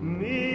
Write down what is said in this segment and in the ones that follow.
me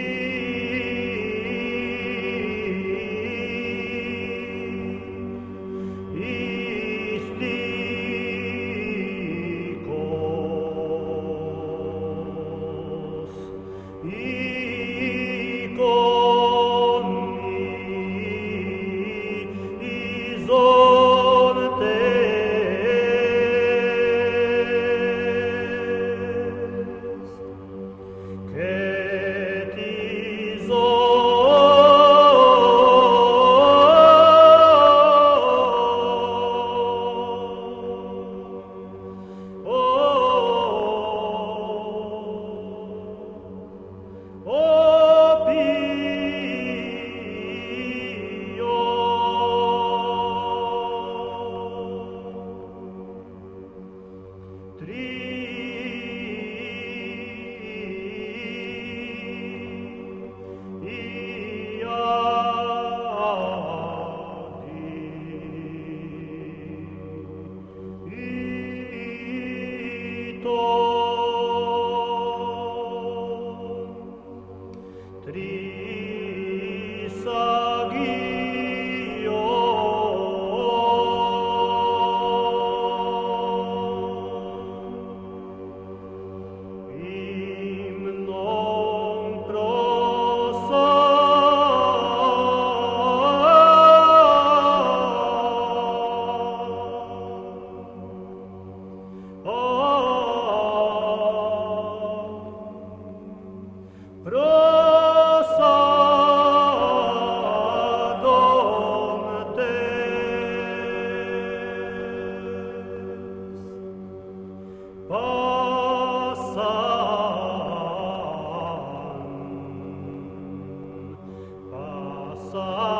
oh